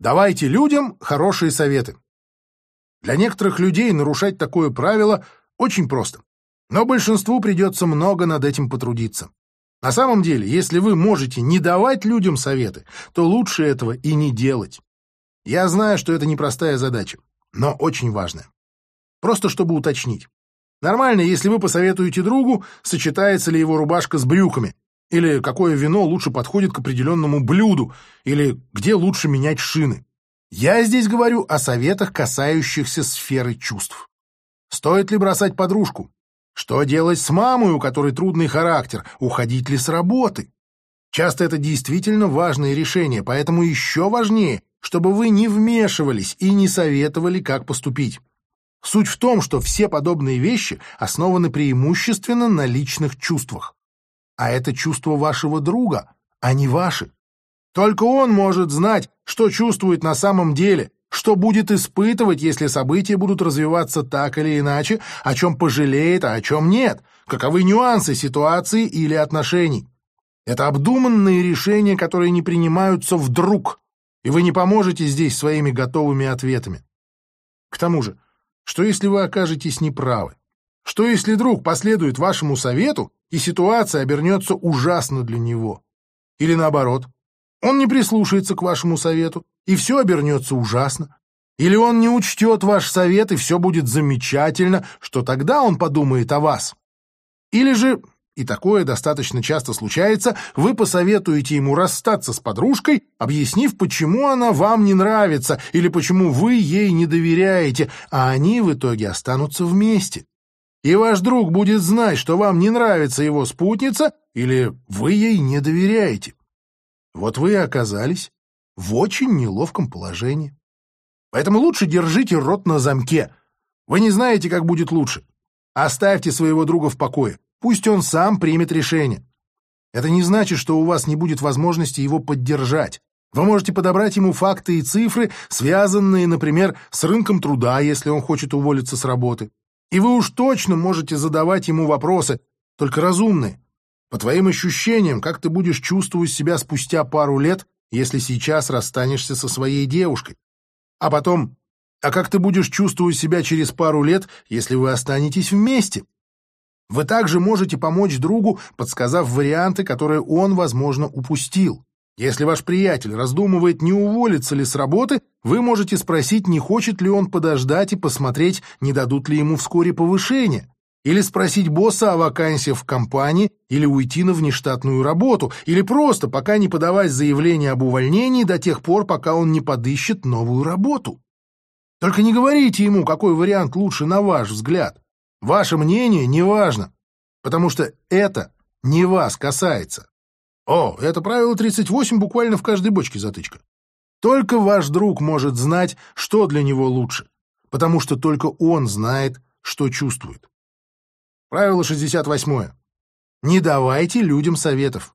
Давайте людям хорошие советы. Для некоторых людей нарушать такое правило очень просто. Но большинству придется много над этим потрудиться. На самом деле, если вы можете не давать людям советы, то лучше этого и не делать. Я знаю, что это непростая задача, но очень важная. Просто чтобы уточнить. Нормально, если вы посоветуете другу, сочетается ли его рубашка с брюками, или какое вино лучше подходит к определенному блюду, или где лучше менять шины. Я здесь говорю о советах, касающихся сферы чувств. Стоит ли бросать подружку? Что делать с мамой, у которой трудный характер? Уходить ли с работы? Часто это действительно важные решения, поэтому еще важнее, чтобы вы не вмешивались и не советовали, как поступить. Суть в том, что все подобные вещи основаны преимущественно на личных чувствах. А это чувство вашего друга, а не ваши. Только он может знать, что чувствует на самом деле, что будет испытывать, если события будут развиваться так или иначе, о чем пожалеет, а о чем нет, каковы нюансы ситуации или отношений. Это обдуманные решения, которые не принимаются вдруг, и вы не поможете здесь своими готовыми ответами. К тому же, что если вы окажетесь неправы? Что если друг последует вашему совету, и ситуация обернется ужасно для него? Или наоборот, он не прислушается к вашему совету, и все обернется ужасно. Или он не учтет ваш совет, и все будет замечательно, что тогда он подумает о вас. Или же, и такое достаточно часто случается, вы посоветуете ему расстаться с подружкой, объяснив, почему она вам не нравится, или почему вы ей не доверяете, а они в итоге останутся вместе. И ваш друг будет знать, что вам не нравится его спутница, или вы ей не доверяете. Вот вы и оказались в очень неловком положении. Поэтому лучше держите рот на замке. Вы не знаете, как будет лучше. Оставьте своего друга в покое. Пусть он сам примет решение. Это не значит, что у вас не будет возможности его поддержать. Вы можете подобрать ему факты и цифры, связанные, например, с рынком труда, если он хочет уволиться с работы. И вы уж точно можете задавать ему вопросы, только разумные, по твоим ощущениям, как ты будешь чувствовать себя спустя пару лет, если сейчас расстанешься со своей девушкой? А потом, а как ты будешь чувствовать себя через пару лет, если вы останетесь вместе? Вы также можете помочь другу, подсказав варианты, которые он, возможно, упустил. Если ваш приятель раздумывает, не уволиться ли с работы, вы можете спросить, не хочет ли он подождать и посмотреть, не дадут ли ему вскоре повышение. Или спросить босса о вакансиях в компании, или уйти на внештатную работу, или просто пока не подавать заявление об увольнении до тех пор, пока он не подыщет новую работу. Только не говорите ему, какой вариант лучше на ваш взгляд. Ваше мнение не важно, потому что это не вас касается. О, это правило 38 буквально в каждой бочке затычка. Только ваш друг может знать, что для него лучше, потому что только он знает, что чувствует. Правило 68. Не давайте людям советов.